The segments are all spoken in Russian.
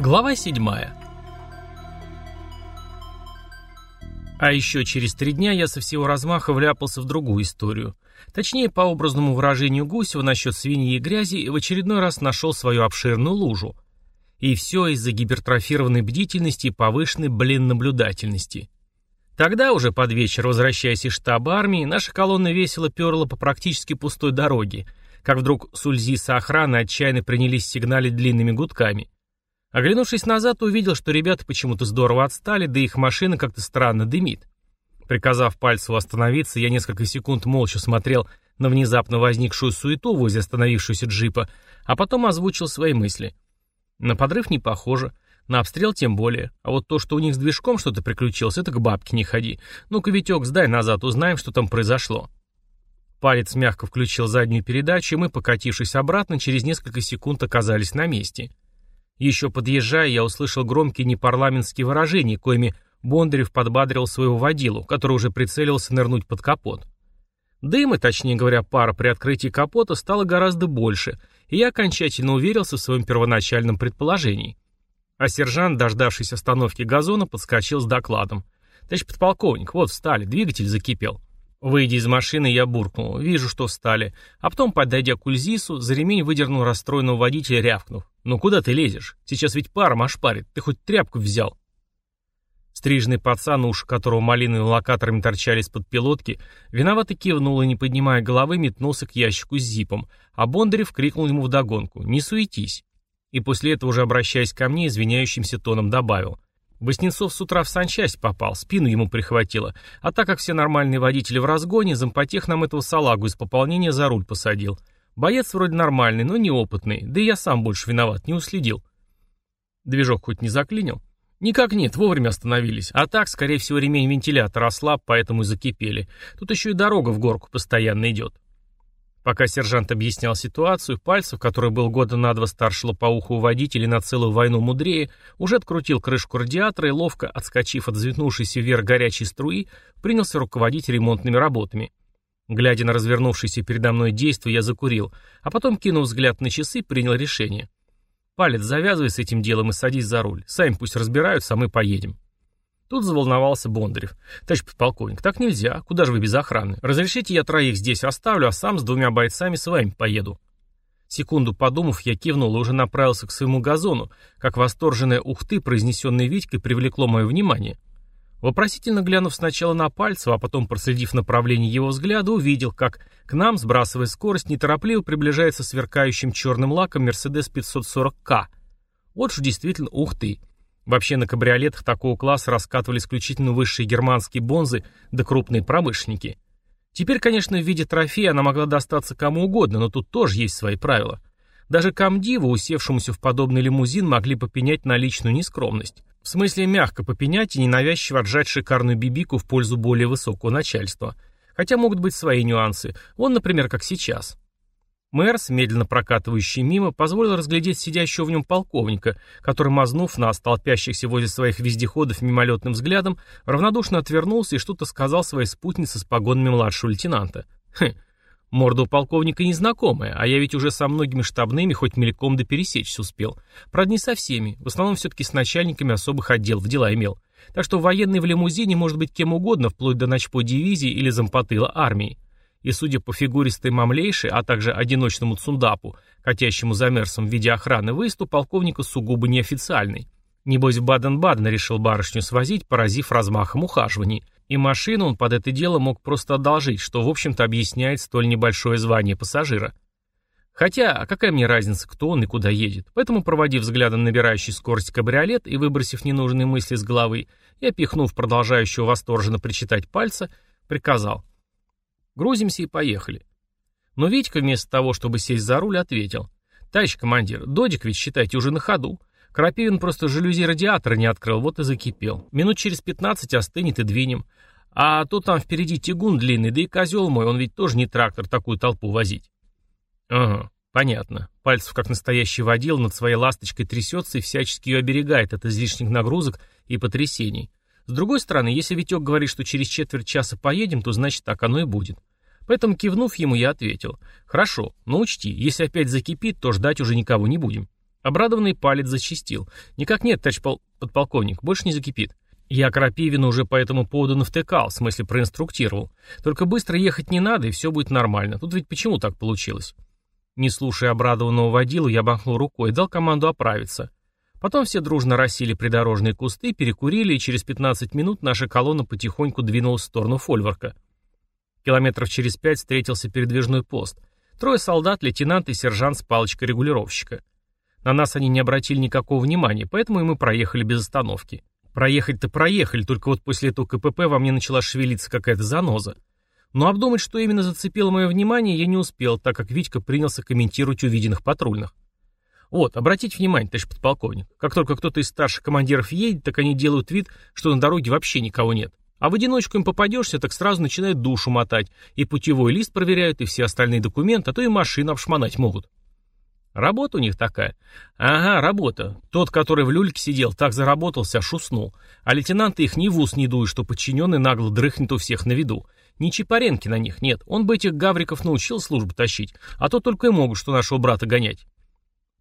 Глава 7 А еще через три дня я со всего размаха вляпался в другую историю. Точнее, по образному выражению Гусева насчет свиньи и грязи, в очередной раз нашел свою обширную лужу. И все из-за гипертрофированной бдительности и повышенной, блин, наблюдательности. Тогда уже под вечер, возвращаясь из штаба армии, наша колонна весело перла по практически пустой дороге, как вдруг сульзисы охраны отчаянно принялись сигналить длинными гудками. Оглянувшись назад, увидел, что ребята почему-то здорово отстали, да их машина как-то странно дымит. Приказав Пальцеву остановиться, я несколько секунд молча смотрел на внезапно возникшую суету возле остановившегося джипа, а потом озвучил свои мысли. На подрыв не похоже, на обстрел тем более, а вот то, что у них с движком что-то приключилось, это к бабке не ходи. Ну-ка, Витек, сдай назад, узнаем, что там произошло. Палец мягко включил заднюю передачу, и мы, покатившись обратно, через несколько секунд оказались на месте. — еще подъезжая, я услышал громкие непарламентские выражения, коими Бондарев подбадривал своего водилу, который уже прицелился нырнуть под капот. Дыма, точнее говоря, пара при открытии капота стало гораздо больше, и я окончательно уверился в своем первоначальном предположении. А сержант, дождавшись остановки газона, подскочил с докладом. «Товарищ подполковник, вот встали, двигатель закипел». Выйдя из машины, я буркнул. Вижу, что встали. А потом, подойдя к Ульзису, за ремень выдернул расстроенного водителя, рявкнув. «Ну куда ты лезешь? Сейчас ведь паром ошпарит. Ты хоть тряпку взял?» Стрижный пацан, уши которого малиновыми локаторами торчали из-под пилотки, виновато кивнул и, не поднимая головы, метнулся к ящику с зипом, а Бондарев крикнул ему вдогонку «Не суетись!» И после этого, уже обращаясь ко мне, извиняющимся тоном добавил Воснецов с утра в санчасть попал, спину ему прихватило. А так как все нормальные водители в разгоне, зампотех нам этого салагу из пополнения за руль посадил. Боец вроде нормальный, но неопытный, да и я сам больше виноват, не уследил. Движок хоть не заклинил? Никак нет, вовремя остановились. А так, скорее всего, ремень вентилятора ослаб, поэтому и закипели. Тут еще и дорога в горку постоянно идет. Пока сержант объяснял ситуацию, Пальцев, который был года на два старше лопоухого водителя и на целую войну мудрее, уже открутил крышку радиатора и, ловко отскочив от взметнувшейся вверх горячей струи, принялся руководить ремонтными работами. Глядя на развернувшееся передо мной действие, я закурил, а потом, кинув взгляд на часы, принял решение. «Палец завязывай с этим делом и садись за руль. Сами пусть разбираются, а мы поедем». Тут заволновался Бондарев. «Товарищ подполковник, так нельзя. Куда же вы без охраны? Разрешите, я троих здесь оставлю, а сам с двумя бойцами с вами поеду». Секунду подумав, я кивнул и уже направился к своему газону, как восторженное «ух произнесенное Витькой, привлекло мое внимание. Вопросительно глянув сначала на Пальцева, а потом проследив направление его взгляда, увидел, как к нам, сбрасывая скорость, неторопливо приближается сверкающим черным лаком Mercedes 540К. Вот же действительно «ух Вообще на кабриолетах такого класса раскатывали исключительно высшие германские бонзы да крупные промышленники. Теперь, конечно, в виде трофея она могла достаться кому угодно, но тут тоже есть свои правила. Даже комдиву, усевшемуся в подобный лимузин, могли попенять на личную нескромность. В смысле мягко попенять и ненавязчиво отжать шикарную бибику в пользу более высокого начальства. Хотя могут быть свои нюансы. Вон, например, как сейчас. Мэрс, медленно прокатывающий мимо, позволил разглядеть сидящего в нем полковника, который, мазнув нас, толпящихся возле своих вездеходов мимолетным взглядом, равнодушно отвернулся и что-то сказал своей спутнице с погонами младшего лейтенанта. Хм, морда у полковника незнакомая, а я ведь уже со многими штабными хоть мельком да пересечься успел. Правда, не со всеми, в основном все-таки с начальниками особых отделов дела имел. Так что военный в лимузине может быть кем угодно, вплоть до начпо дивизии или зампотыла армии и, судя по фигуристой мамлейше, а также одиночному цундапу, катящему за мерсом в виде охраны, выезд у полковника сугубо неофициальный. Небось, в Баден-Баден решил барышню свозить, поразив размахом ухаживаний. И машину он под это дело мог просто одолжить, что, в общем-то, объясняет столь небольшое звание пассажира. Хотя, какая мне разница, кто он и куда едет? Поэтому, проводив взглядом набирающий скорость кабриолет и выбросив ненужные мысли с головы, я, пихнув продолжающего восторженно причитать пальца, приказал. Грузимся и поехали. Но Витька вместо того, чтобы сесть за руль, ответил. Товарищ командир, додик ведь, считайте, уже на ходу. Крапивин просто жалюзи радиатора не открыл, вот и закипел. Минут через пятнадцать остынет и двинем. А то там впереди тягун длинный, да и козел мой, он ведь тоже не трактор такую толпу возить. Ага, понятно. Пальцев, как настоящий водил, над своей ласточкой трясется и всячески ее оберегает от излишних нагрузок и потрясений. С другой стороны, если Витек говорит, что через четверть часа поедем, то значит так оно и будет. Поэтому, кивнув ему, я ответил. «Хорошо, но учти, если опять закипит, то ждать уже никого не будем. Обрадованный палец зачистил. «Никак нет, товарищ пол... подполковник, больше не закипит». Я Крапивину уже по этому поводу навтыкал, в смысле проинструктировал. Только быстро ехать не надо, и все будет нормально. Тут ведь почему так получилось? Не слушая обрадованного водилу, я махнул рукой и дал команду оправиться. Потом все дружно рассели придорожные кусты, перекурили, и через 15 минут наша колонна потихоньку двинулась в сторону фольворка. Километров через пять встретился передвижной пост. Трое солдат, лейтенант и сержант с палочкой регулировщика. На нас они не обратили никакого внимания, поэтому и мы проехали без остановки. Проехать-то проехали, только вот после этого КПП во мне начала шевелиться какая-то заноза. Но обдумать, что именно зацепило мое внимание, я не успел, так как Витька принялся комментировать увиденных патрульных. Вот, обратите внимание, товарищ подполковник, как только кто-то из старших командиров едет, так они делают вид, что на дороге вообще никого нет. А в одиночку им попадешься, так сразу начинают душу мотать, и путевой лист проверяют, и все остальные документы, а то и машину обшмонать могут. Работа у них такая. Ага, работа. Тот, который в люльке сидел, так заработался, аж уснул. А лейтенанты их ни в ус не дуют, что подчиненный нагло дрыхнет у всех на виду. Ни Чапаренки на них нет. Он бы этих гавриков научил службу тащить, а то только и могут, что нашего брата гонять.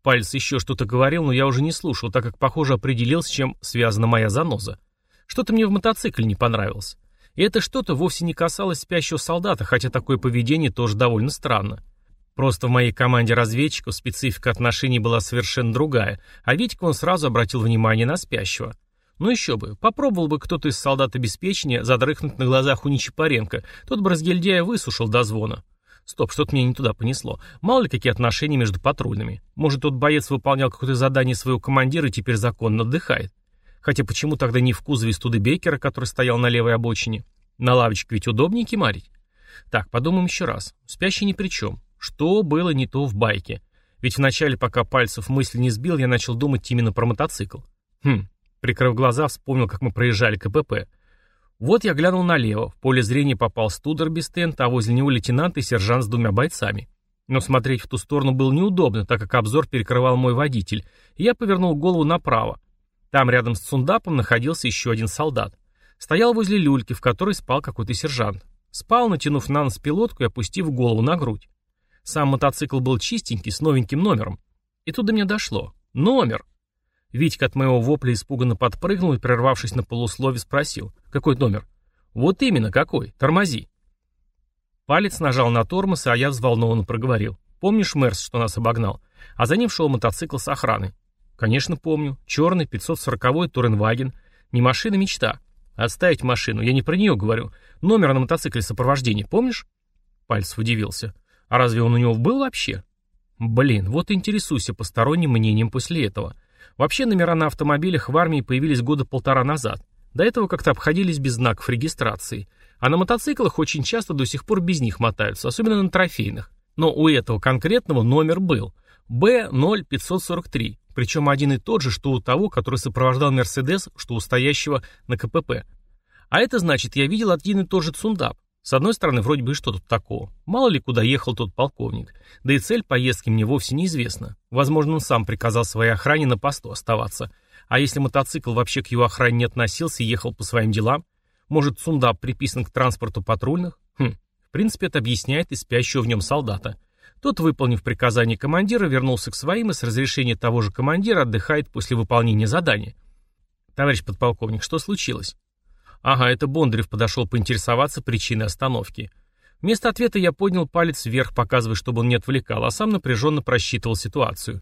Пальц еще что-то говорил, но я уже не слушал, так как, похоже, определил, с чем связана моя заноза. Что-то мне в мотоцикле не понравилось. И это что-то вовсе не касалось спящего солдата, хотя такое поведение тоже довольно странно. Просто в моей команде разведчиков специфика отношений была совершенно другая, а Витька он сразу обратил внимание на спящего. Ну еще бы, попробовал бы кто-то из солдат обеспечения задрыхнуть на глазах у Нечапаренко, тот бы разгильдяя высушил до звона. Стоп, что-то меня не туда понесло. Мало ли какие отношения между патрульными. Может, тот боец выполнял какое-то задание своего командира и теперь законно отдыхает. Хотя почему тогда не в кузове Студебекера, который стоял на левой обочине? На лавочке ведь удобнее кемарить. Так, подумаем еще раз. Спящий ни при чем. Что было не то в байке? Ведь вначале, пока пальцев мысль не сбил, я начал думать именно про мотоцикл. Хм, прикрыв глаза, вспомнил, как мы проезжали КПП. Вот я глянул налево, в поле зрения попал Студер без тента, а возле него лейтенант и сержант с двумя бойцами. Но смотреть в ту сторону было неудобно, так как обзор перекрывал мой водитель, и я повернул голову направо. Там рядом с Цундапом находился еще один солдат. Стоял возле люльки, в которой спал какой-то сержант. Спал, натянув на нос пилотку и опустив голову на грудь. Сам мотоцикл был чистенький, с новеньким номером. И тут до меня дошло. Номер! Витька от моего вопля испуганно подпрыгнул и, прервавшись на полуслове, спросил. «Какой номер?» «Вот именно, какой? Тормози!» Палец нажал на тормоз, а я взволнованно проговорил. «Помнишь Мерс, что нас обогнал?» А за ним шел мотоцикл с охраной. «Конечно помню. Черный, 540-й Туренваген. Не машина, мечта. Отставить машину, я не про нее говорю. Номер на мотоцикле сопровождения, помнишь?» Пальцев удивился. А разве он у него был вообще? Блин, вот интересуйся посторонним мнением после этого. Вообще номера на автомобилях в армии появились года полтора назад. До этого как-то обходились без знаков регистрации. А на мотоциклах очень часто до сих пор без них мотаются, особенно на трофейных. Но у этого конкретного номер был. B0543. Причем один и тот же, что у того, который сопровождал Мерседес, что у стоящего на КПП. А это значит, я видел один и тот же Цундап. С одной стороны, вроде бы что тут такого. Мало ли, куда ехал тот полковник. Да и цель поездки мне вовсе неизвестна. Возможно, он сам приказал своей охране на посту оставаться. А если мотоцикл вообще к его охране не относился и ехал по своим делам? Может, Сундап приписан к транспорту патрульных? Хм, в принципе, это объясняет и спящего в нем солдата. Тот, выполнив приказание командира, вернулся к своим и с разрешения того же командира отдыхает после выполнения задания. Товарищ подполковник, что случилось? Ага, это Бондарев подошел поинтересоваться причиной остановки. Вместо ответа я поднял палец вверх, показывая, чтобы он не отвлекал, а сам напряженно просчитывал ситуацию.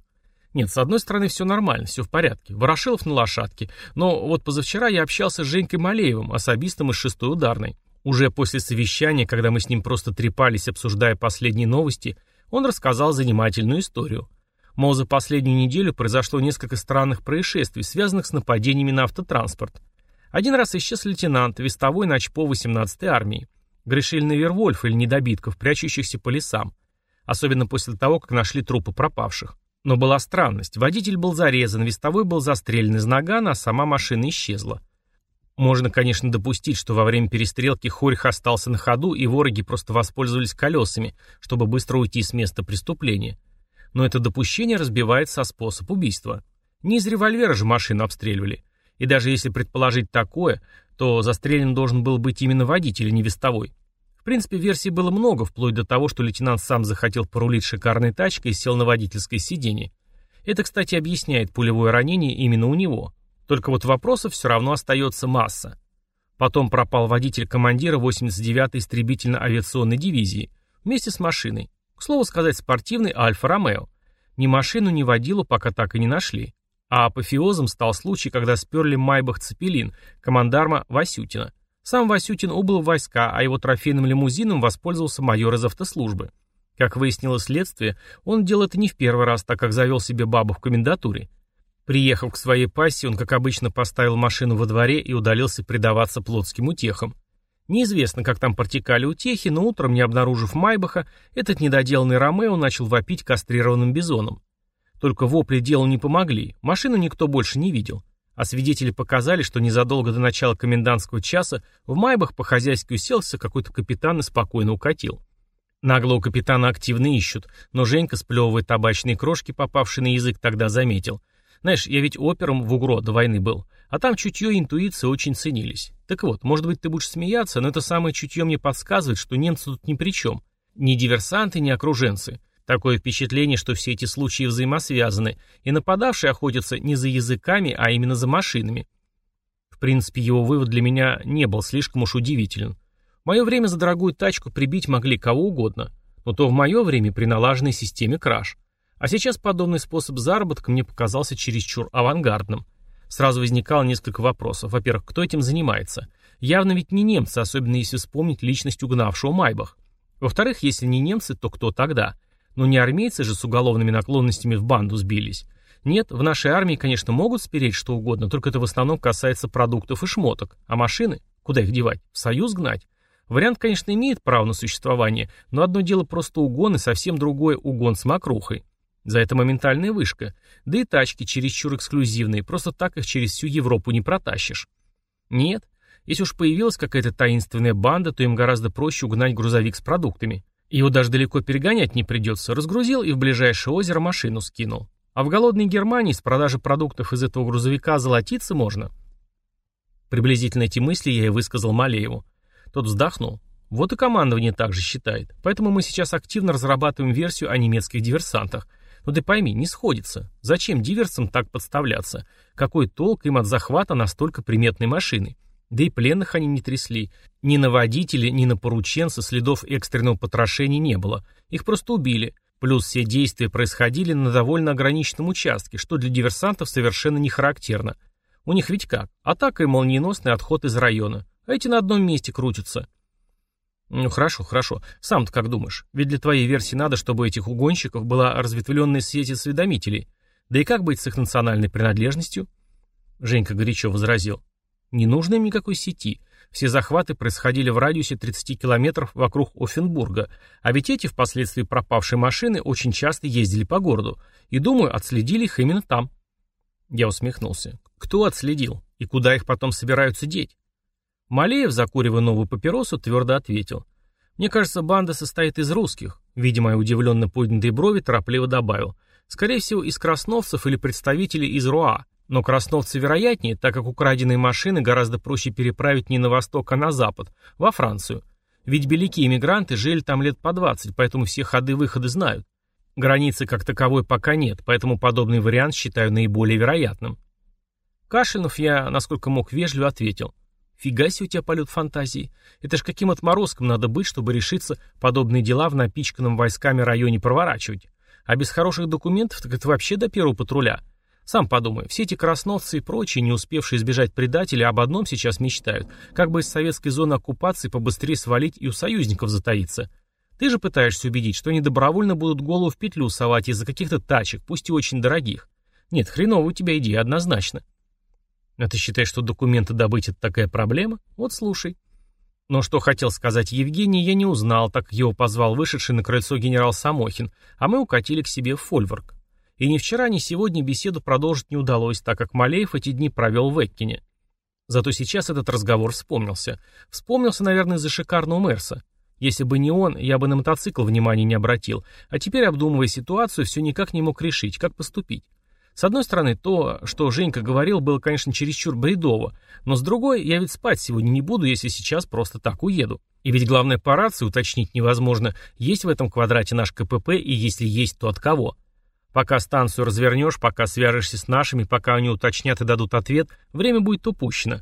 Нет, с одной стороны, все нормально, все в порядке. Ворошилов на лошадке. Но вот позавчера я общался с Женькой Малеевым, особистом из шестой ударной. Уже после совещания, когда мы с ним просто трепались, обсуждая последние новости, он рассказал занимательную историю. Мол, за последнюю неделю произошло несколько странных происшествий, связанных с нападениями на автотранспорт. Один раз исчез лейтенант, вестовой начпо 18-й армии. Грешили на Вервольф или недобитков, прячущихся по лесам. Особенно после того, как нашли трупы пропавших. Но была странность. Водитель был зарезан, вестовой был застрелен из нагана, а сама машина исчезла. Можно, конечно, допустить, что во время перестрелки Хорих остался на ходу, и вороги просто воспользовались колесами, чтобы быстро уйти с места преступления. Но это допущение разбивается со способ убийства. Не из револьвера же машину обстреливали. И даже если предположить такое, то застрелен должен был быть именно водитель, а не вестовой. В принципе, версий было много, вплоть до того, что лейтенант сам захотел порулить шикарной тачкой и сел на водительское сиденье. Это, кстати, объясняет пулевое ранение именно у него. Только вот вопросов все равно остается масса. Потом пропал водитель командира 89-й истребительно-авиационной дивизии вместе с машиной. К слову сказать, спортивный Альфа-Ромео. Ни машину, ни водилу пока так и не нашли. А апофеозом стал случай, когда сперли Майбах Цепелин, командарма Васютина. Сам Васютин убыл в войска, а его трофейным лимузином воспользовался майор из автослужбы. Как выяснило следствие, он делал это не в первый раз, так как завел себе бабу в комендатуре. Приехав к своей пассии, он, как обычно, поставил машину во дворе и удалился предаваться плотским утехам. Неизвестно, как там протекали утехи, но утром, не обнаружив Майбаха, этот недоделанный Ромео начал вопить кастрированным бизоном. Только вопли делу не помогли, машину никто больше не видел. А свидетели показали, что незадолго до начала комендантского часа в Майбах по-хозяйски уселся какой-то капитан и спокойно укатил. Наглого капитана активно ищут, но Женька, сплевывая табачные крошки, попавшие на язык, тогда заметил. Знаешь, я ведь опером в УГРО до войны был, а там чутье и интуиция очень ценились. Так вот, может быть, ты будешь смеяться, но это самое чутье мне подсказывает, что немцы тут ни при чем. Ни диверсанты, ни окруженцы. Такое впечатление, что все эти случаи взаимосвязаны, и нападавшие охотятся не за языками, а именно за машинами. В принципе, его вывод для меня не был слишком уж удивителен. В мое время за дорогую тачку прибить могли кого угодно, но то в мое время при налаженной системе краж. А сейчас подобный способ заработка мне показался чересчур авангардным. Сразу возникало несколько вопросов. Во-первых, кто этим занимается? Явно ведь не немцы, особенно если вспомнить личность угнавшего Майбах. Во-вторых, если не немцы, то кто тогда? Но не армейцы же с уголовными наклонностями в банду сбились. Нет, в нашей армии, конечно, могут спереть что угодно, только это в основном касается продуктов и шмоток. А машины? Куда их девать? В союз гнать? Вариант, конечно, имеет право на существование, но одно дело просто угон и совсем другое угон с мокрухой. За это моментальная вышка. Да и тачки чересчур эксклюзивные, просто так их через всю Европу не протащишь. Нет, если уж появилась какая-то таинственная банда, то им гораздо проще угнать грузовик с продуктами. Его даже далеко перегонять не придется, разгрузил и в ближайшее озеро машину скинул. А в голодной Германии с продажи продуктов из этого грузовика золотиться можно. Приблизительно эти мысли я и высказал Малееву. Тот вздохнул. Вот и командование также считает. Поэтому мы сейчас активно разрабатываем версию о немецких диверсантах. Но ты пойми, не сходится. Зачем диверсам так подставляться? Какой толк им от захвата настолько приметной машины? Да и пленных они не трясли. Ни на водителя, ни на порученца следов экстренного потрошения не было. Их просто убили. Плюс все действия происходили на довольно ограниченном участке, что для диверсантов совершенно не характерно. У них ведь как? Атака и молниеносный отход из района. А эти на одном месте крутятся. Ну хорошо, хорошо. Сам-то как думаешь? Ведь для твоей версии надо, чтобы этих угонщиков была разветвленная сеть осведомителей. Да и как быть с их национальной принадлежностью? Женька горячо возразил. Не нужно им никакой сети. Все захваты происходили в радиусе 30 километров вокруг Оффенбурга, а ведь эти впоследствии пропавшие машины очень часто ездили по городу, и, думаю, отследили их именно там. Я усмехнулся. Кто отследил? И куда их потом собираются деть? Малеев, закуривая новую папиросу, твердо ответил. «Мне кажется, банда состоит из русских». Видя мои удивленно поднятые брови, торопливо добавил. «Скорее всего, из красновцев или представителей из Руа. Но красновцы вероятнее, так как украденные машины гораздо проще переправить не на восток, а на запад, во Францию. Ведь белики иммигранты жили там лет по 20, поэтому все ходы-выходы знают. Границы как таковой пока нет, поэтому подобный вариант считаю наиболее вероятным». Кашлянув я, насколько мог вежливо, ответил – Фига себе у тебя полет фантазии. Это ж каким отморозком надо быть, чтобы решиться подобные дела в напичканном войсками районе проворачивать. А без хороших документов так это вообще до первого патруля. Сам подумай, все эти красновцы и прочие, не успевшие избежать предателя, об одном сейчас мечтают, как бы из советской зоны оккупации побыстрее свалить и у союзников затаиться. Ты же пытаешься убедить, что они добровольно будут голову в петлю совать из-за каких-то тачек, пусть и очень дорогих. Нет, хреново у тебя идея, однозначно. А ты считаешь, что документы добыть это такая проблема? Вот слушай. Но что хотел сказать Евгений, я не узнал, так его позвал вышедший на крыльцо генерал Самохин, а мы укатили к себе в Фольворк. И ни вчера, ни сегодня беседу продолжить не удалось, так как Малеев эти дни провел в Эккине. Зато сейчас этот разговор вспомнился. Вспомнился, наверное, из-за шикарного Мерса. Если бы не он, я бы на мотоцикл внимания не обратил, а теперь, обдумывая ситуацию, все никак не мог решить, как поступить. С одной стороны, то, что Женька говорил, было, конечно, чересчур бредово, но с другой, я ведь спать сегодня не буду, если сейчас просто так уеду. И ведь главное по рации уточнить невозможно, есть в этом квадрате наш КПП и если есть, то от кого. Пока станцию развернешь, пока свяжешься с нашими, пока они уточнят и дадут ответ, время будет упущено.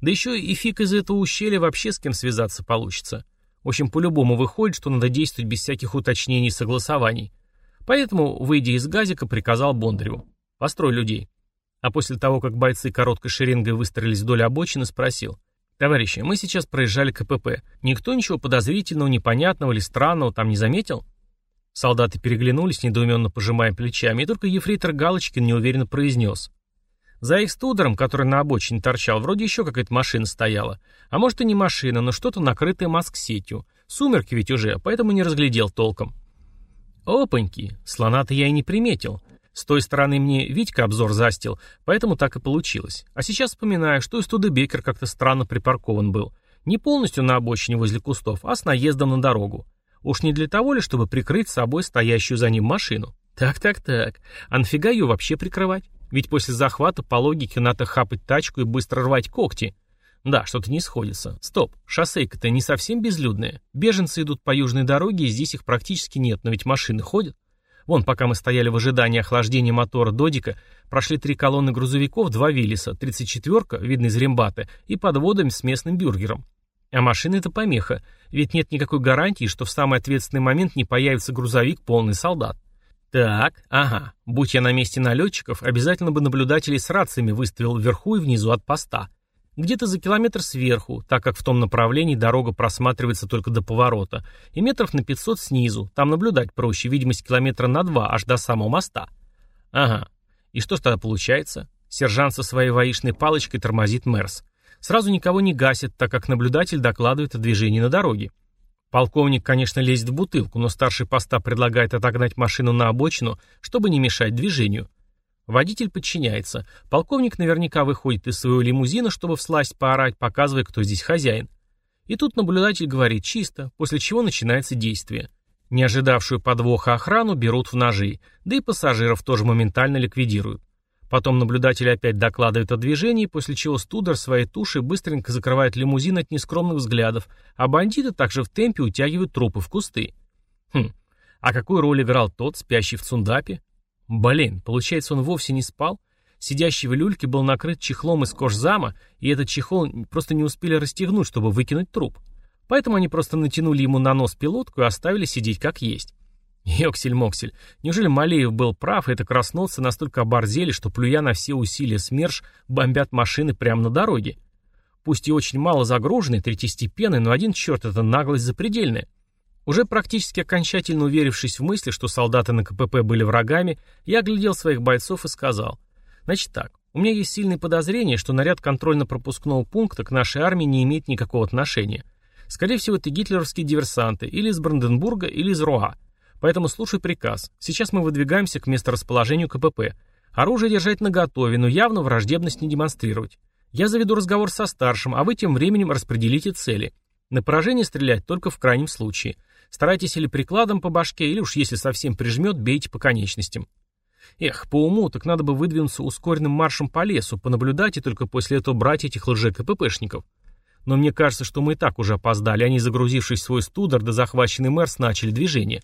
Да еще и фиг из этого ущелья вообще с кем связаться получится. В общем, по-любому выходит, что надо действовать без всяких уточнений и согласований. Поэтому, выйдя из газика, приказал Бондареву. «Построй людей». А после того, как бойцы короткой шеренгой выстроились вдоль обочины, спросил. «Товарищи, мы сейчас проезжали КПП. Никто ничего подозрительного, непонятного или странного там не заметил?» Солдаты переглянулись, недоуменно пожимая плечами, и только ефрейтор Галочкин неуверенно произнес. За их студером, который на обочине торчал, вроде еще какая-то машина стояла. А может и не машина, но что-то накрытое маск-сетью. Сумерки ведь уже, поэтому не разглядел толком. Опаньки, слона-то я и не приметил. С той стороны мне Витька обзор застил, поэтому так и получилось. А сейчас вспоминаю, что и Студебекер как-то странно припаркован был. Не полностью на обочине возле кустов, а с наездом на дорогу. Уж не для того ли, чтобы прикрыть собой стоящую за ним машину? Так-так-так. А нафига ее вообще прикрывать? Ведь после захвата по логике надо хапать тачку и быстро рвать когти. Да, что-то не сходится. Стоп, шоссейка-то не совсем безлюдная. Беженцы идут по южной дороге, и здесь их практически нет, но ведь машины ходят. Вон, пока мы стояли в ожидании охлаждения мотора Додика, прошли три колонны грузовиков, два Виллиса, 34-ка, видно из рембата, и подводами с местным бюргером. А машина — это помеха, ведь нет никакой гарантии, что в самый ответственный момент не появится грузовик полный солдат. Так, ага, будь я на месте налетчиков, обязательно бы наблюдателей с рациями выставил вверху и внизу от поста. Где-то за километр сверху, так как в том направлении дорога просматривается только до поворота, и метров на 500 снизу, там наблюдать проще, видимость километра на два, аж до самого моста. Ага, и что тогда получается? Сержант со своей воишной палочкой тормозит Мерс. Сразу никого не гасит, так как наблюдатель докладывает о движении на дороге. Полковник, конечно, лезет в бутылку, но старший поста предлагает отогнать машину на обочину, чтобы не мешать движению. Водитель подчиняется. Полковник наверняка выходит из своего лимузина, чтобы всласть поорать, показывая, кто здесь хозяин. И тут наблюдатель говорит чисто, после чего начинается действие. Не ожидавшую подвоха охрану берут в ножи, да и пассажиров тоже моментально ликвидируют. Потом наблюдатель опять докладывает о движении, после чего студер своей тушей быстренько закрывает лимузин от нескромных взглядов, а бандиты также в темпе утягивают трупы в кусты. Хм, а какую роль играл тот, спящий в цундапе? Блин, получается, он вовсе не спал? Сидящий в люльке был накрыт чехлом из кожзама, и этот чехол просто не успели расстегнуть, чтобы выкинуть труп. Поэтому они просто натянули ему на нос пилотку и оставили сидеть как есть. Йоксель-моксель, неужели Малеев был прав, и это красновцы настолько оборзели, что, плюя на все усилия СМЕРШ, бомбят машины прямо на дороге? Пусть и очень мало загруженные, третьестепенные, но один черт, это наглость запредельная. Уже практически окончательно уверившись в мысли, что солдаты на КПП были врагами, я оглядел своих бойцов и сказал. Значит так, у меня есть сильные подозрения, что наряд контрольно-пропускного пункта к нашей армии не имеет никакого отношения. Скорее всего, это гитлеровские диверсанты, или из Бранденбурга, или из Роа. Поэтому слушай приказ. Сейчас мы выдвигаемся к месторасположению КПП. Оружие держать наготове, но явно враждебность не демонстрировать. Я заведу разговор со старшим, а вы тем временем распределите цели. На поражение стрелять только в крайнем случае. Старайтесь или прикладом по башке, или уж если совсем прижмет, бейте по конечностям. Эх, по уму, так надо бы выдвинуться ускоренным маршем по лесу, понаблюдать и только после этого брать этих лже-КППшников. Но мне кажется, что мы и так уже опоздали, они, загрузившись в свой студер, до захваченный Мерс, начали движение.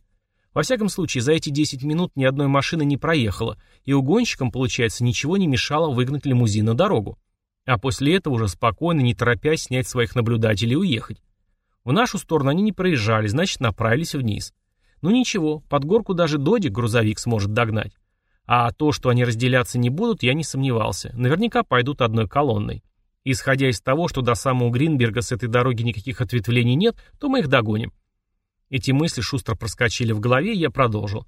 Во всяком случае, за эти 10 минут ни одной машины не проехало, и угонщикам, получается, ничего не мешало выгнать лимузин на дорогу. А после этого уже спокойно, не торопясь, снять своих наблюдателей и уехать. В нашу сторону они не проезжали, значит, направились вниз. Ну ничего, под горку даже Додик грузовик сможет догнать. А то, что они разделяться не будут, я не сомневался. Наверняка пойдут одной колонной. Исходя из того, что до самого Гринберга с этой дороги никаких ответвлений нет, то мы их догоним. Эти мысли шустро проскочили в голове, и я продолжил.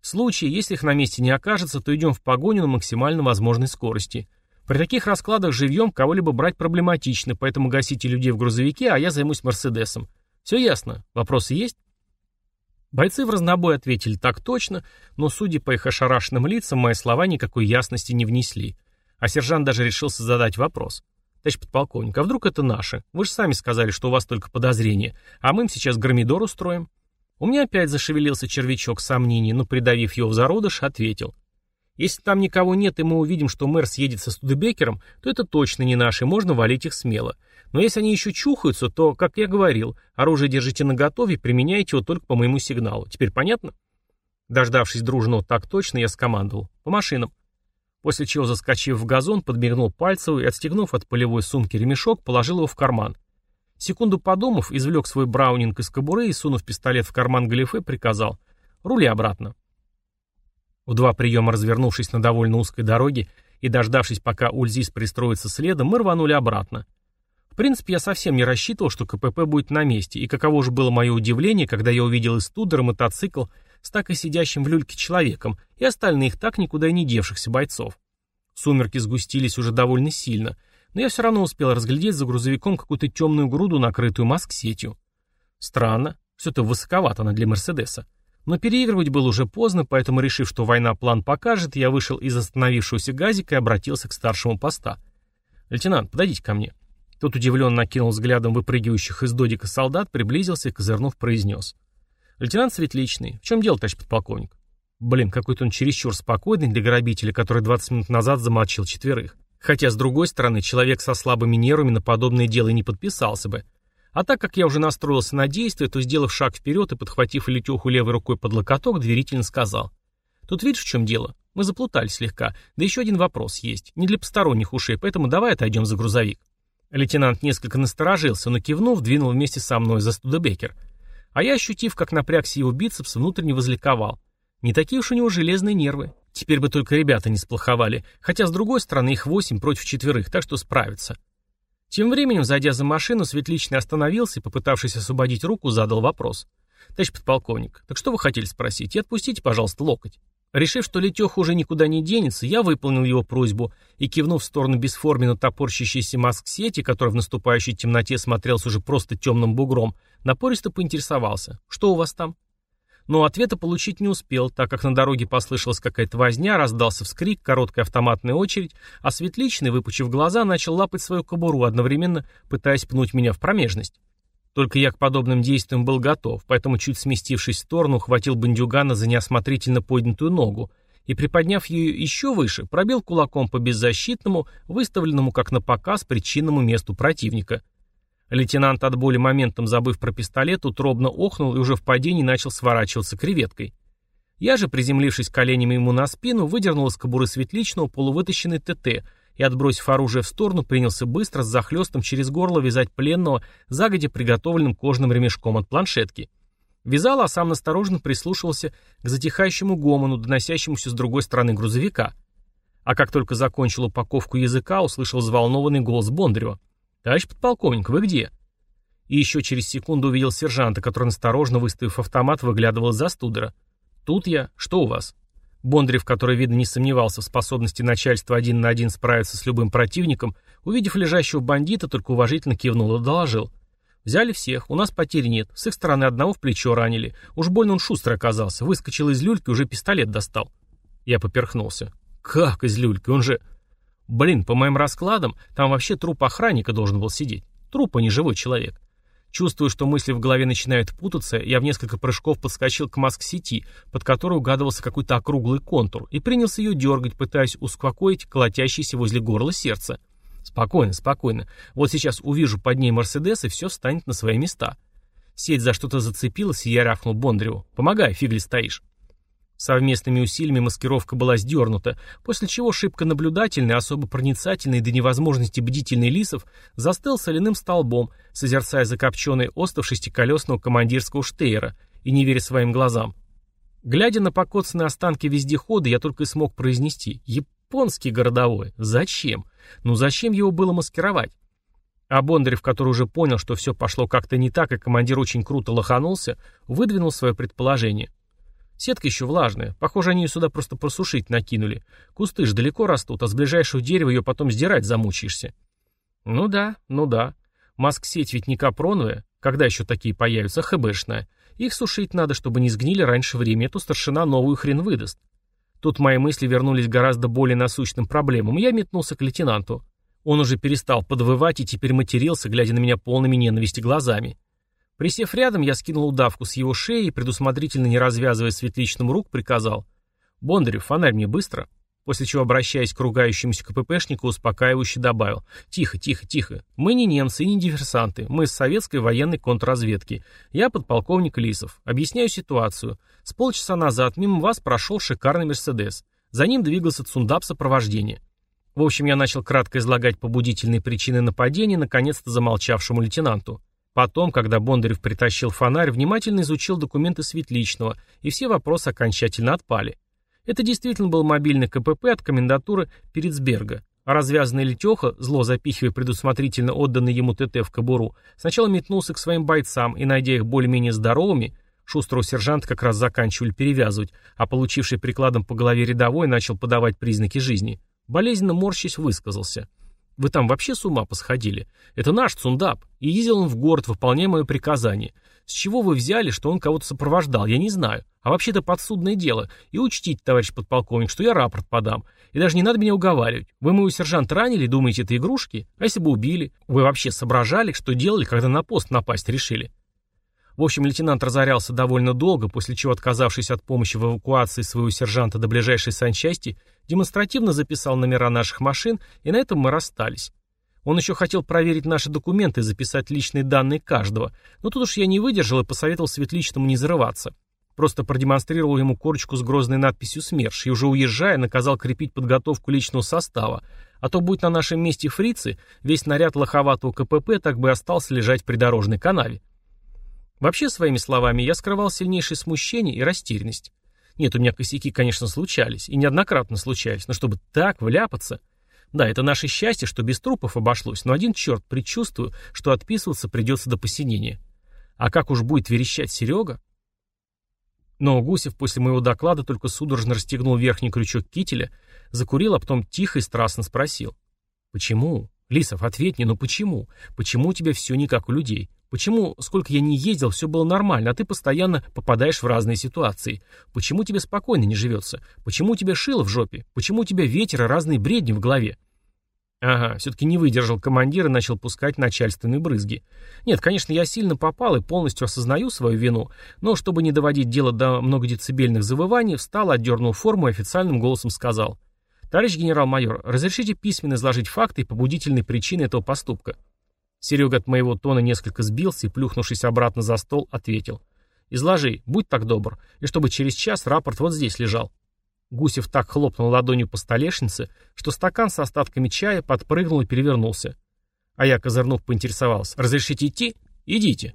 В случае, если их на месте не окажется, то идем в погоню на максимально возможной скорости. При таких раскладах живьем кого-либо брать проблематично, поэтому гасите людей в грузовике, а я займусь Мерседесом. Все ясно? Вопросы есть? Бойцы в разнобой ответили так точно, но, судя по их ошарашенным лицам, мои слова никакой ясности не внесли. А сержант даже решился задать вопрос. «Товарищ подполковник, а вдруг это наши? Вы же сами сказали, что у вас только подозрения, а мы им сейчас гармидор устроим». У меня опять зашевелился червячок сомнений, но, придавив его в зародыш, ответил. Если там никого нет, и мы увидим, что мэр съедет со Студебекером, то это точно не наши, можно валить их смело. Но если они еще чухаются, то, как я говорил, оружие держите наготове и применяйте его только по моему сигналу. Теперь понятно? Дождавшись дружного так точно, я скомандовал. По машинам. После чего, заскочив в газон, подмигнул Пальцеву и, отстегнув от полевой сумки ремешок, положил его в карман. Секунду подумав, извлек свой браунинг из кобуры и, сунув пистолет в карман галифе, приказал «Рули обратно». В два приема развернувшись на довольно узкой дороге и дождавшись, пока Ульзис пристроится следом, мы рванули обратно. В принципе, я совсем не рассчитывал, что КПП будет на месте, и каково же было мое удивление, когда я увидел из Тудора мотоцикл с так и сидящим в люльке человеком и остальных так никуда и не девшихся бойцов. Сумерки сгустились уже довольно сильно, но я все равно успел разглядеть за грузовиком какую-то темную груду, накрытую маск-сетью. Странно, все-то высоковато она для Мерседеса. Но переигрывать было уже поздно, поэтому, решив, что война план покажет, я вышел из остановившегося газика и обратился к старшему поста. «Лейтенант, подойдите ко мне». Тот удивленно накинул взглядом выпрыгивающих из додика солдат, приблизился и, козырнув, произнес. «Лейтенант Светличный, в чем дело, товарищ подполковник?» Блин, какой-то он чересчур спокойный для грабителя, который 20 минут назад замочил четверых. Хотя, с другой стороны, человек со слабыми нервами на подобное дело и не подписался бы. А так как я уже настроился на действие, то, сделав шаг вперед и подхватив Летеху левой рукой под локоток, доверительно сказал. «Тут видишь, в чем дело? Мы заплутались слегка. Да еще один вопрос есть. Не для посторонних ушей, поэтому давай отойдем за грузовик». Лейтенант несколько насторожился, но кивнув, двинул вместе со мной за Студебекер. А я, ощутив, как напрягся его бицепс, внутренне возликовал. Не такие уж у него железные нервы. Теперь бы только ребята не сплоховали, хотя, с другой стороны, их восемь против четверых, так что справятся. Тем временем, зайдя за машину, Светличный остановился и, попытавшись освободить руку, задал вопрос. «Товарищ подполковник, так что вы хотели спросить? И отпустите, пожалуйста, локоть». Решив, что Летеха уже никуда не денется, я выполнил его просьбу и, кивнув в сторону бесформенно топорщащейся маск-сети, который в наступающей темноте смотрелся уже просто темным бугром, напористо поинтересовался. «Что у вас там?» Но ответа получить не успел, так как на дороге послышалась какая-то возня, раздался вскрик, короткая автоматная очередь, а Светличный, выпучив глаза, начал лапать свою кобуру, одновременно пытаясь пнуть меня в промежность. Только я к подобным действиям был готов, поэтому, чуть сместившись в сторону, хватил бандюгана за неосмотрительно поднятую ногу и, приподняв ее еще выше, пробил кулаком по беззащитному, выставленному как на показ причинному месту противника. Лейтенант от боли моментом, забыв про пистолет, утробно охнул и уже в падении начал сворачиваться креветкой. Я же, приземлившись коленями ему на спину, выдернул из кобуры светличного полувытащенный ТТ — и, отбросив оружие в сторону, принялся быстро с захлестом через горло вязать пленного загодя приготовленным кожным ремешком от планшетки. Вязал, а сам настороженно прислушивался к затихающему гомону, доносящемуся с другой стороны грузовика. А как только закончил упаковку языка, услышал взволнованный голос Бондарева. «Товарищ подполковник, вы где?» И еще через секунду увидел сержанта, который насторожно, выставив автомат, выглядывал за студера. «Тут я. Что у вас?» Бондарев, который, видно, не сомневался в способности начальства один на один справиться с любым противником, увидев лежащего бандита, только уважительно кивнул и доложил. «Взяли всех, у нас потерь нет, с их стороны одного в плечо ранили. Уж больно он шустрый оказался, выскочил из люльки, уже пистолет достал». Я поперхнулся. «Как из люльки? Он же...» «Блин, по моим раскладам, там вообще труп охранника должен был сидеть. Труп, а не живой человек. Чувствуя, что мысли в голове начинают путаться, я в несколько прыжков подскочил к маск-сети, под которой угадывался какой-то округлый контур, и принялся ее дергать, пытаясь успокоить колотящееся возле горла сердце. Спокойно, спокойно. Вот сейчас увижу под ней Мерседес, и все встанет на свои места. Сеть за что-то зацепилась, и я рявкнул Бондареву. «Помогай, фигли стоишь». Совместными усилиями маскировка была сдернута, после чего шибко наблюдательный, особо проницательный до невозможности бдительный Лисов застыл соляным столбом, созерцая закопченный остов шестиколесного командирского штейера и не веря своим глазам. Глядя на покоцанные останки вездехода, я только и смог произнести «Японский городовой? Зачем? Ну зачем его было маскировать?» А Бондарев, который уже понял, что все пошло как-то не так, и командир очень круто лоханулся, выдвинул свое предположение – Сетка еще влажная. Похоже, они ее сюда просто просушить накинули. Кусты ж далеко растут, а с ближайшего дерева ее потом сдирать замучаешься. Ну да, ну да. Маск-сеть ведь не капроновая. Когда еще такие появятся, ХБшная. Их сушить надо, чтобы не сгнили раньше времени, а то старшина новую хрен выдаст. Тут мои мысли вернулись к гораздо более насущным проблемам, я метнулся к лейтенанту. Он уже перестал подвывать и теперь матерился, глядя на меня полными ненависти глазами. Присев рядом, я скинул удавку с его шеи и, предусмотрительно не развязывая светличным рук, приказал. «Бондарев, фонарь мне быстро». после чего, обращаясь к ругающемуся КППшнику, успокаивающе добавил «Тихо, тихо, тихо. Мы не немцы и не диверсанты. Мы из советской военной контрразведки. Я подполковник Лисов. Объясняю ситуацию. С полчаса назад мимо вас прошел шикарный Мерседес. За ним двигался Цундап сопровождения. В общем, я начал кратко излагать побудительные причины нападения наконец-то замолчавшему лейтенанту. Потом, когда Бондарев притащил фонарь, внимательно изучил документы Светличного, и все вопросы окончательно отпали. Это действительно был мобильный КПП от комендатуры Перецберга. А развязанный Летеха, зло запихивая предусмотрительно отданный ему ТТ в кобуру, сначала метнулся к своим бойцам и, найдя их более-менее здоровыми, шустрого сержанта как раз заканчивали перевязывать, а получивший прикладом по голове рядовой начал подавать признаки жизни. Болезненно морщись высказался – вы там вообще с ума посходили? Это наш Цундап, и ездил он в город, выполняя мое приказание. С чего вы взяли, что он кого-то сопровождал, я не знаю. А вообще-то подсудное дело. И учтите, товарищ подполковник, что я рапорт подам. И даже не надо меня уговаривать. Вы моего сержанта ранили, думаете, это игрушки? А если бы убили? Вы вообще соображали, что делали, когда на пост напасть решили? В общем, лейтенант разорялся довольно долго, после чего, отказавшись от помощи в эвакуации своего сержанта до ближайшей санчасти, демонстративно записал номера наших машин, и на этом мы расстались. Он еще хотел проверить наши документы и записать личные данные каждого, но тут уж я не выдержал и посоветовал Светличному не зарываться. Просто продемонстрировал ему корочку с грозной надписью «СМЕРШ» и уже уезжая наказал крепить подготовку личного состава, а то будь на нашем месте фрицы, весь наряд лоховатого КПП так бы остался лежать в придорожной канаве. Вообще, своими словами, я скрывал сильнейшее смущение и растерянность. Нет, у меня косяки, конечно, случались, и неоднократно случались, но чтобы так вляпаться... Да, это наше счастье, что без трупов обошлось, но один черт предчувствую, что отписываться придется до посинения. А как уж будет верещать Серега? Но Гусев после моего доклада только судорожно расстегнул верхний крючок кителя, закурил, а потом тихо и страстно спросил. «Почему? Лисов, ответь мне, ну почему? Почему у тебя все не как у людей? Почему, сколько я не ездил, все было нормально, а ты постоянно попадаешь в разные ситуации? Почему тебе спокойно не живется? Почему у тебя шило в жопе? Почему у тебя ветер и разные бредни в голове? Ага, все-таки не выдержал командир и начал пускать начальственные брызги. Нет, конечно, я сильно попал и полностью осознаю свою вину, но чтобы не доводить дело до многодецибельных завываний, встал, отдернул форму и официальным голосом сказал. «Товарищ генерал-майор, разрешите письменно изложить факты и побудительные причины этого поступка?» Серега от моего тона несколько сбился и, плюхнувшись обратно за стол, ответил. «Изложи, будь так добр, и чтобы через час рапорт вот здесь лежал». Гусев так хлопнул ладонью по столешнице, что стакан с остатками чая подпрыгнул и перевернулся. А я, козырнув, поинтересовался. «Разрешите идти? Идите».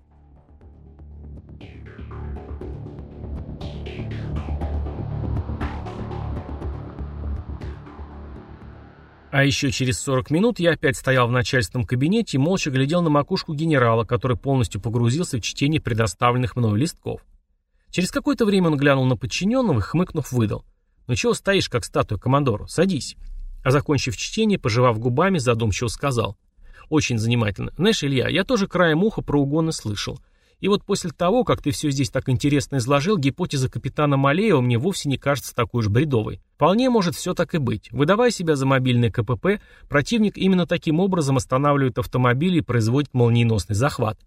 А еще через 40 минут я опять стоял в начальственном кабинете и молча глядел на макушку генерала, который полностью погрузился в чтение предоставленных мною листков. Через какое-то время он глянул на подчиненного и, хмыкнув, выдал. «Ну чего стоишь, как статуя, командор? Садись». А закончив чтение, пожевав губами, задумчиво сказал. «Очень занимательно. Знаешь, Илья, я тоже краем уха про угоны слышал. И вот после того, как ты все здесь так интересно изложил, гипотеза капитана Малеева мне вовсе не кажется такой уж бредовой. Вполне может все так и быть. Выдавая себя за мобильный КПП, противник именно таким образом останавливает автомобиль и производит молниеносный захват.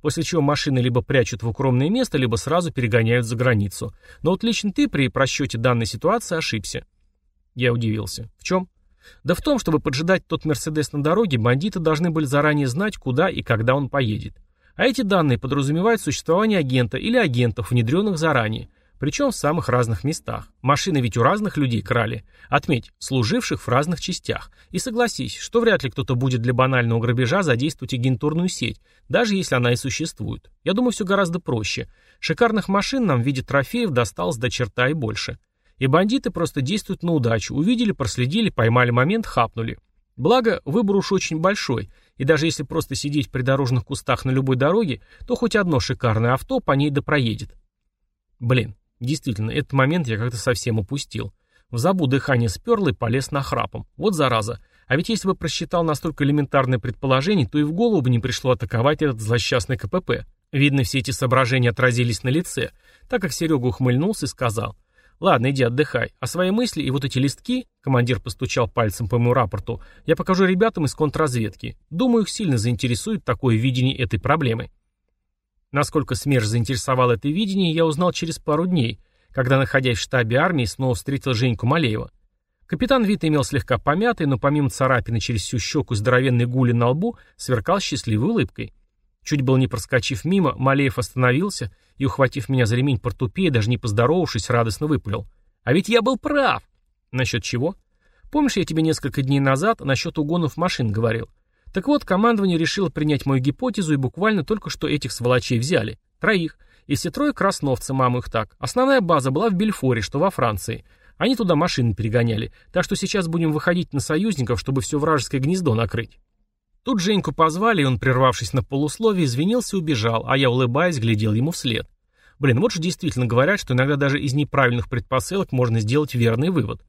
После чего машины либо прячут в укромное место, либо сразу перегоняют за границу. Но вот лично ты при просчете данной ситуации ошибся. Я удивился. В чем? Да в том, чтобы поджидать тот Мерседес на дороге, бандиты должны были заранее знать, куда и когда он поедет. А эти данные подразумевают существование агента или агентов, внедренных заранее, причем в самых разных местах. Машины ведь у разных людей крали. Отметь, служивших в разных частях. И согласись, что вряд ли кто-то будет для банального грабежа задействовать агентурную сеть, даже если она и существует. Я думаю, все гораздо проще. Шикарных машин нам в виде трофеев досталось до черта и больше. И бандиты просто действуют на удачу. Увидели, проследили, поймали момент, хапнули. Благо, выбор уж очень большой, и даже если просто сидеть в придорожных кустах на любой дороге, то хоть одно шикарное авто по ней да проедет. Блин, действительно, этот момент я как-то совсем упустил. В забу дыхание сперло и полез на храпом. Вот зараза. А ведь если бы просчитал настолько элементарное предположение, то и в голову бы не пришло атаковать этот злосчастный КПП. Видно, все эти соображения отразились на лице, так как Серега ухмыльнулся и сказал – «Ладно, иди отдыхай. А свои мысли и вот эти листки...» Командир постучал пальцем по моему рапорту. «Я покажу ребятам из контрразведки. Думаю, их сильно заинтересует такое видение этой проблемы». Насколько СМЕРШ заинтересовал это видение, я узнал через пару дней, когда, находясь в штабе армии, снова встретил Женьку Малеева. Капитан вид имел слегка помятый, но помимо царапины через всю щеку здоровенной гули на лбу, сверкал счастливой улыбкой. Чуть было не проскочив мимо, Малеев остановился и, ухватив меня за ремень портупея, даже не поздоровавшись, радостно выпалил. «А ведь я был прав!» «Насчет чего?» «Помнишь, я тебе несколько дней назад насчет угонов машин говорил?» Так вот, командование решило принять мою гипотезу и буквально только что этих сволочей взяли. Троих. И все трое красновцы, маму их так. Основная база была в Бельфоре, что во Франции. Они туда машины перегоняли. Так что сейчас будем выходить на союзников, чтобы все вражеское гнездо накрыть. Тут Женьку позвали, и он, прервавшись на полусловие, извинился и убежал, а я, улыбаясь, глядел ему вслед. Блин, вот же действительно говорят, что иногда даже из неправильных предпосылок можно сделать верный вывод.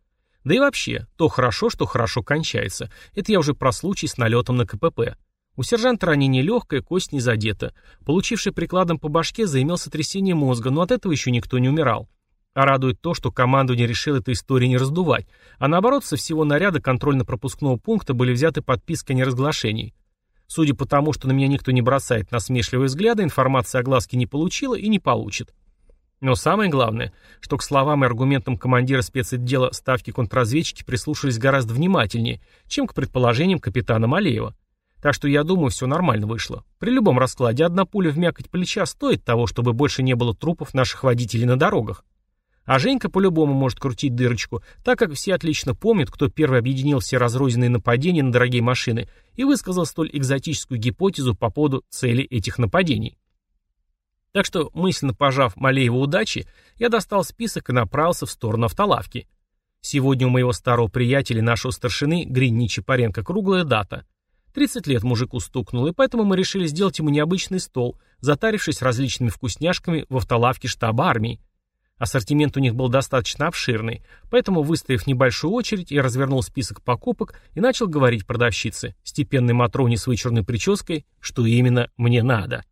Да и вообще, то хорошо, что хорошо кончается. Это я уже про случай с налетом на КПП. У сержанта ранение легкое, кость не задета. Получивший прикладом по башке заимел сотрясение мозга, но от этого еще никто не умирал. А радует то, что командование решило эту историю не раздувать, а наоборот, со всего наряда контрольно-пропускного пункта были взяты подписки о неразглашении. Судя по тому, что на меня никто не бросает насмешливые взгляды, информация о глазке не получила и не получит. Но самое главное, что к словам и аргументам командира спецотдела ставки контрразведчики прислушались гораздо внимательнее, чем к предположениям капитана Малеева. Так что я думаю, все нормально вышло. При любом раскладе одна пуля в мякоть плеча стоит того, чтобы больше не было трупов наших водителей на дорогах. А Женька по-любому может крутить дырочку, так как все отлично помнят, кто первый объединил все разрозненные нападения на дорогие машины и высказал столь экзотическую гипотезу по поводу цели этих нападений. Так что, мысленно пожав Малееву удачи, я достал список и направился в сторону автолавки. Сегодня у моего старого приятеля, нашего старшины, Гринни Чапаренко, круглая дата. 30 лет мужику стукнул, и поэтому мы решили сделать ему необычный стол, затарившись различными вкусняшками в автолавке штаба армии. Ассортимент у них был достаточно обширный, поэтому, выставив небольшую очередь, я развернул список покупок и начал говорить продавщице, степенной Матроне с вычурной прической, что именно мне надо.